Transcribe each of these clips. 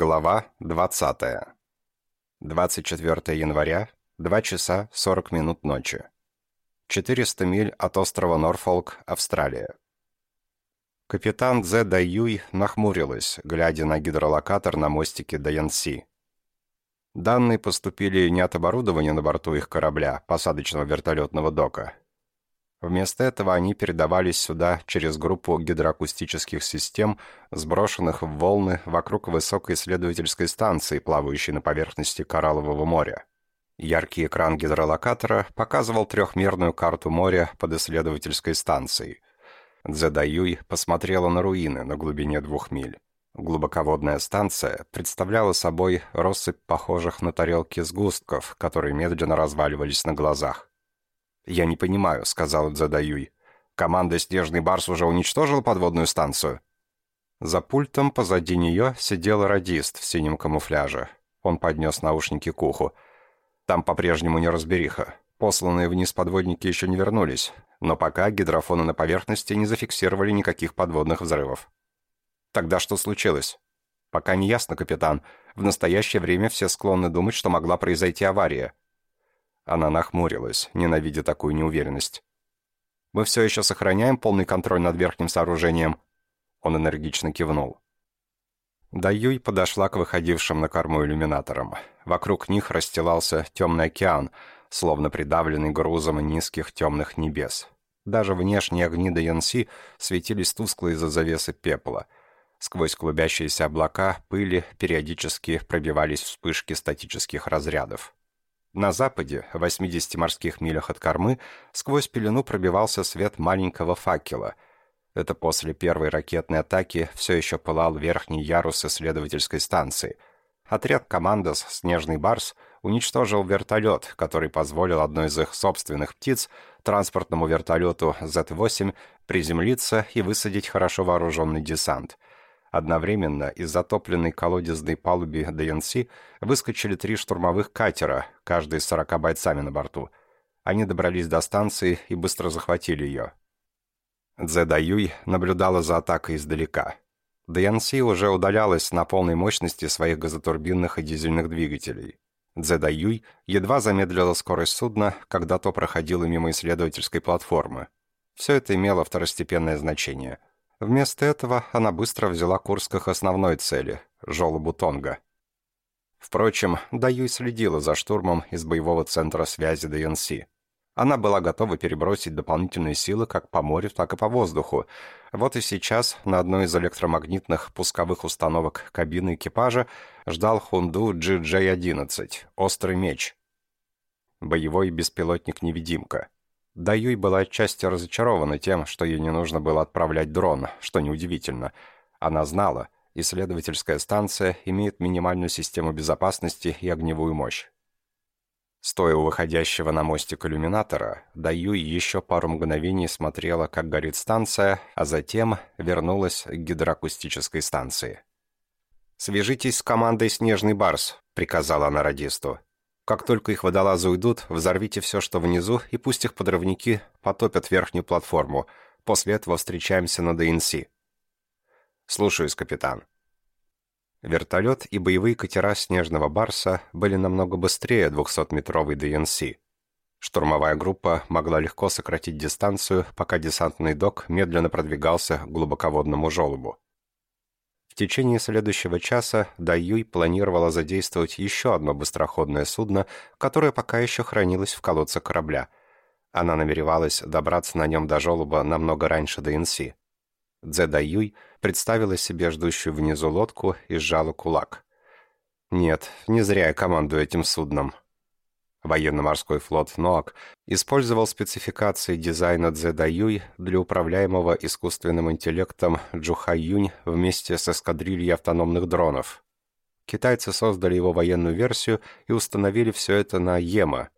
Глава 20. 24 января, 2 часа 40 минут ночи. 400 миль от острова Норфолк, Австралия. Капитан Дзе Даюй нахмурилась, глядя на гидролокатор на мостике Даянси. Данные поступили не от оборудования на борту их корабля, посадочного вертолетного дока, Вместо этого они передавались сюда через группу гидроакустических систем, сброшенных в волны вокруг высокой исследовательской станции, плавающей на поверхности Кораллового моря. Яркий экран гидролокатора показывал трехмерную карту моря под исследовательской станцией. Дзедаюй посмотрела на руины на глубине двух миль. Глубоководная станция представляла собой россыпь похожих на тарелки сгустков, которые медленно разваливались на глазах. «Я не понимаю», — сказал Дзадаюй. «Команда «Снежный барс» уже уничтожила подводную станцию?» За пультом позади нее сидел радист в синем камуфляже. Он поднес наушники к уху. Там по-прежнему не разбериха. Посланные вниз подводники еще не вернулись, но пока гидрофоны на поверхности не зафиксировали никаких подводных взрывов. Тогда что случилось? Пока не ясно, капитан. В настоящее время все склонны думать, что могла произойти авария. Она нахмурилась, ненавидя такую неуверенность. «Мы все еще сохраняем полный контроль над верхним сооружением?» Он энергично кивнул. Даюй подошла к выходившим на корму иллюминаторам. Вокруг них расстилался темный океан, словно придавленный грузом низких темных небес. Даже внешние огни Даянси светились тускло из-за завесы пепла. Сквозь клубящиеся облака пыли периодически пробивались вспышки статических разрядов. На западе, в 80 морских милях от кормы, сквозь пелену пробивался свет маленького факела. Это после первой ракетной атаки все еще пылал верхний ярус исследовательской станции. Отряд «Командос» «Снежный барс» уничтожил вертолет, который позволил одной из их собственных птиц, транспортному вертолету Z-8, приземлиться и высадить хорошо вооруженный десант – Одновременно из затопленной колодезной палуби ДНС выскочили три штурмовых катера, каждый с сорока бойцами на борту. Они добрались до станции и быстро захватили ее. Дзе Даюй наблюдала за атакой издалека. ДНС уже удалялась на полной мощности своих газотурбинных и дизельных двигателей. Дзе Даюй едва замедлила скорость судна, когда то проходило мимо исследовательской платформы. Все это имело второстепенное значение – Вместо этого она быстро взяла курс к их основной цели – желобу Тонга. Впрочем, Даюй следила за штурмом из боевого центра связи ДНС. Она была готова перебросить дополнительные силы как по морю, так и по воздуху. Вот и сейчас на одной из электромагнитных пусковых установок кабины экипажа ждал Хунду GJ-11 «Острый меч». Боевой беспилотник-невидимка – Даюй была отчасти разочарована тем, что ей не нужно было отправлять дрон, что неудивительно. Она знала, исследовательская станция имеет минимальную систему безопасности и огневую мощь. Стоя у выходящего на мостик иллюминатора, Даюй еще пару мгновений смотрела, как горит станция, а затем вернулась к гидроакустической станции. «Свяжитесь с командой «Снежный барс», — приказала она радисту. Как только их водолазы уйдут, взорвите все, что внизу, и пусть их подрывники потопят верхнюю платформу. После этого встречаемся на ДНС. Слушаюсь, капитан. Вертолет и боевые катера «Снежного Барса» были намного быстрее 200-метровой ДНС. Штурмовая группа могла легко сократить дистанцию, пока десантный док медленно продвигался к глубоководному желобу. Течение следующего часа Даюй планировала задействовать еще одно быстроходное судно, которое пока еще хранилось в колодце корабля. Она намеревалась добраться на нем до желоба намного раньше ДНС. Дзе Даюй представила себе ждущую внизу лодку и сжала кулак. «Нет, не зря я командую этим судном. Военно-морской флот НОАК использовал спецификации дизайна Цзэдаюй для управляемого искусственным интеллектом Джухаюнь вместе с эскадрильей автономных дронов. Китайцы создали его военную версию и установили все это на Ема,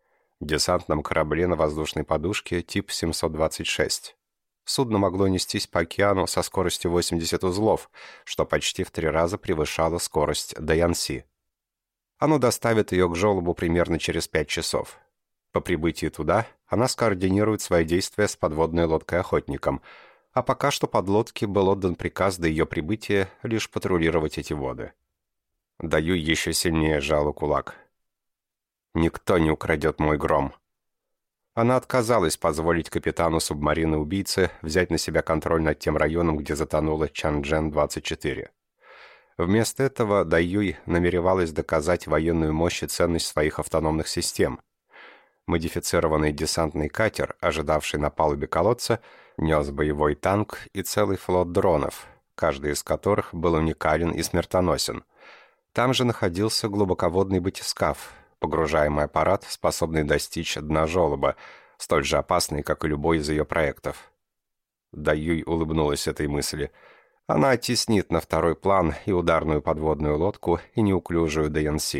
десантном корабле на воздушной подушке тип 726. Судно могло нестись по океану со скоростью 80 узлов, что почти в три раза превышало скорость Даянси. Оно доставит ее к желобу примерно через пять часов. По прибытии туда она скоординирует свои действия с подводной лодкой-охотником, а пока что подлодке был отдан приказ до ее прибытия лишь патрулировать эти воды. Даю еще сильнее жалу кулак. «Никто не украдет мой гром». Она отказалась позволить капитану субмарины-убийцы взять на себя контроль над тем районом, где затонула Чанчжэн-24. Вместо этого Даюй намеревалась доказать военную мощь и ценность своих автономных систем. Модифицированный десантный катер, ожидавший на палубе колодца, нес боевой танк и целый флот дронов, каждый из которых был уникален и смертоносен. Там же находился глубоководный батискаф, погружаемый аппарат, способный достичь дна желоба, столь же опасный, как и любой из ее проектов. Даюй улыбнулась этой мысли – она оттеснит на второй план и ударную подводную лодку, и неуклюжую ДНС.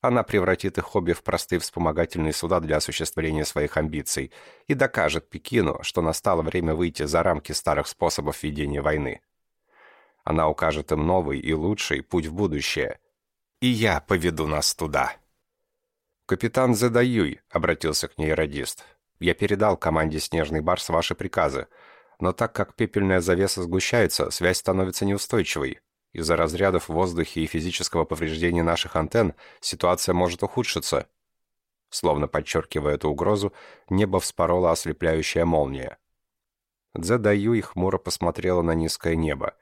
Она превратит их хобби в простые вспомогательные суда для осуществления своих амбиций и докажет Пекину, что настало время выйти за рамки старых способов ведения войны. Она укажет им новый и лучший путь в будущее. И я поведу нас туда. «Капитан Задаюй», — обратился к ней радист, — «я передал команде «Снежный барс» ваши приказы но так как пепельная завеса сгущается, связь становится неустойчивой. Из-за разрядов в воздухе и физического повреждения наших антенн ситуация может ухудшиться. Словно подчеркивая эту угрозу, небо вспорола ослепляющая молния. Дзе Даюй хмуро посмотрела на низкое небо.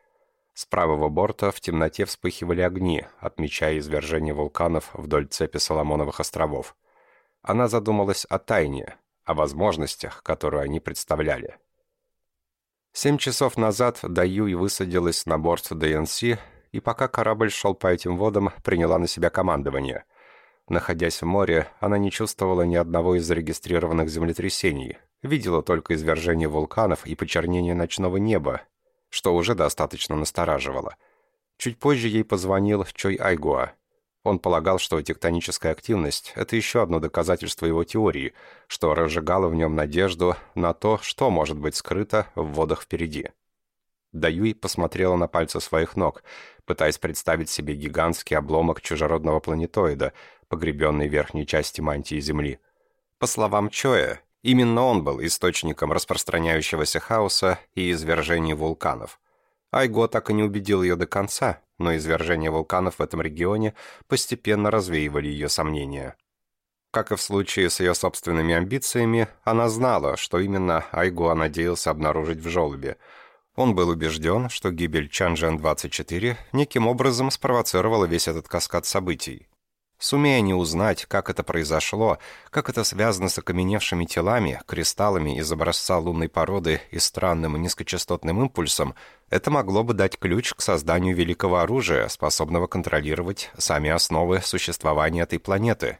С правого борта в темноте вспыхивали огни, отмечая извержение вулканов вдоль цепи Соломоновых островов. Она задумалась о тайне, о возможностях, которые они представляли. Семь часов назад Даюй высадилась на борт ДНС, и пока корабль шел по этим водам, приняла на себя командование. Находясь в море, она не чувствовала ни одного из зарегистрированных землетрясений, видела только извержение вулканов и почернение ночного неба, что уже достаточно настораживало. Чуть позже ей позвонил Чой Айгуа, он полагал, что тектоническая активность – это еще одно доказательство его теории, что разжигало в нем надежду на то, что может быть скрыто в водах впереди. Даюй посмотрела на пальцы своих ног, пытаясь представить себе гигантский обломок чужеродного планетоида, погребенный в верхней части мантии Земли. По словам Чоя, именно он был источником распространяющегося хаоса и извержений вулканов. Айго так и не убедил ее до конца, но извержения вулканов в этом регионе постепенно развеивали ее сомнения. Как и в случае с ее собственными амбициями, она знала, что именно Айгуа надеялся обнаружить в желобе. Он был убежден, что гибель Чанжен-24 неким образом спровоцировала весь этот каскад событий. Сумея не узнать, как это произошло, как это связано с окаменевшими телами, кристаллами из образца лунной породы и странным низкочастотным импульсом, это могло бы дать ключ к созданию великого оружия, способного контролировать сами основы существования этой планеты.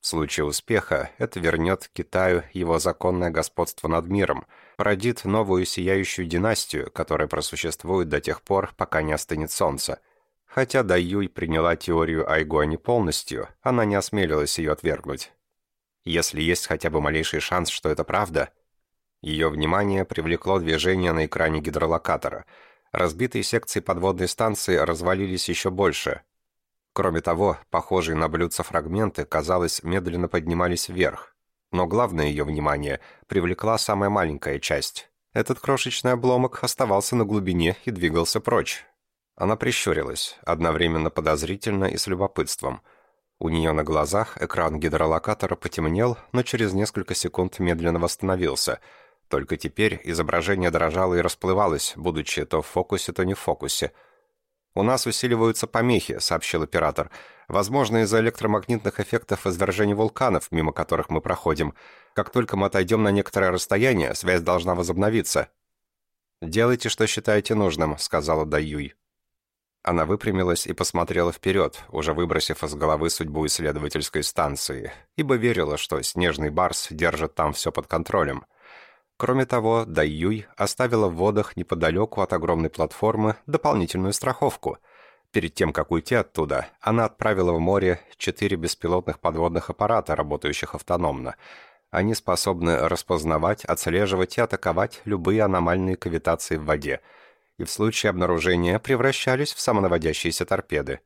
В случае успеха это вернет Китаю его законное господство над миром, породит новую сияющую династию, которая просуществует до тех пор, пока не остынет солнце – Хотя Даюй приняла теорию Айгуани полностью, она не осмелилась ее отвергнуть. Если есть хотя бы малейший шанс, что это правда... Ее внимание привлекло движение на экране гидролокатора. Разбитые секции подводной станции развалились еще больше. Кроме того, похожие на блюдца фрагменты, казалось, медленно поднимались вверх. Но главное ее внимание привлекла самая маленькая часть. Этот крошечный обломок оставался на глубине и двигался прочь. Она прищурилась, одновременно подозрительно и с любопытством. У нее на глазах экран гидролокатора потемнел, но через несколько секунд медленно восстановился. Только теперь изображение дрожало и расплывалось, будучи то в фокусе, то не в фокусе. «У нас усиливаются помехи», — сообщил оператор. «Возможно, из-за электромагнитных эффектов извержений вулканов, мимо которых мы проходим. Как только мы отойдем на некоторое расстояние, связь должна возобновиться». «Делайте, что считаете нужным», — сказала Даюй. Она выпрямилась и посмотрела вперед, уже выбросив из головы судьбу исследовательской станции, ибо верила, что снежный барс держит там все под контролем. Кроме того, Дайюй оставила в водах неподалеку от огромной платформы дополнительную страховку. Перед тем, как уйти оттуда, она отправила в море четыре беспилотных подводных аппарата, работающих автономно. Они способны распознавать, отслеживать и атаковать любые аномальные кавитации в воде – и в случае обнаружения превращались в самонаводящиеся торпеды.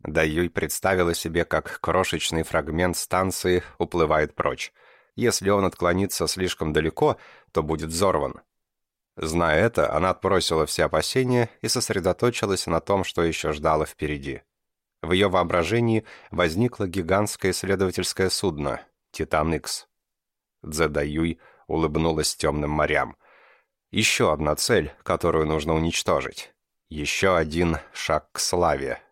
Даюй представила себе, как крошечный фрагмент станции уплывает прочь. Если он отклонится слишком далеко, то будет взорван. Зная это, она отбросила все опасения и сосредоточилась на том, что еще ждала впереди. В ее воображении возникло гигантское исследовательское судно «Титан-Икс». Дзедаюй улыбнулась темным морям. Еще одна цель, которую нужно уничтожить. Еще один шаг к славе.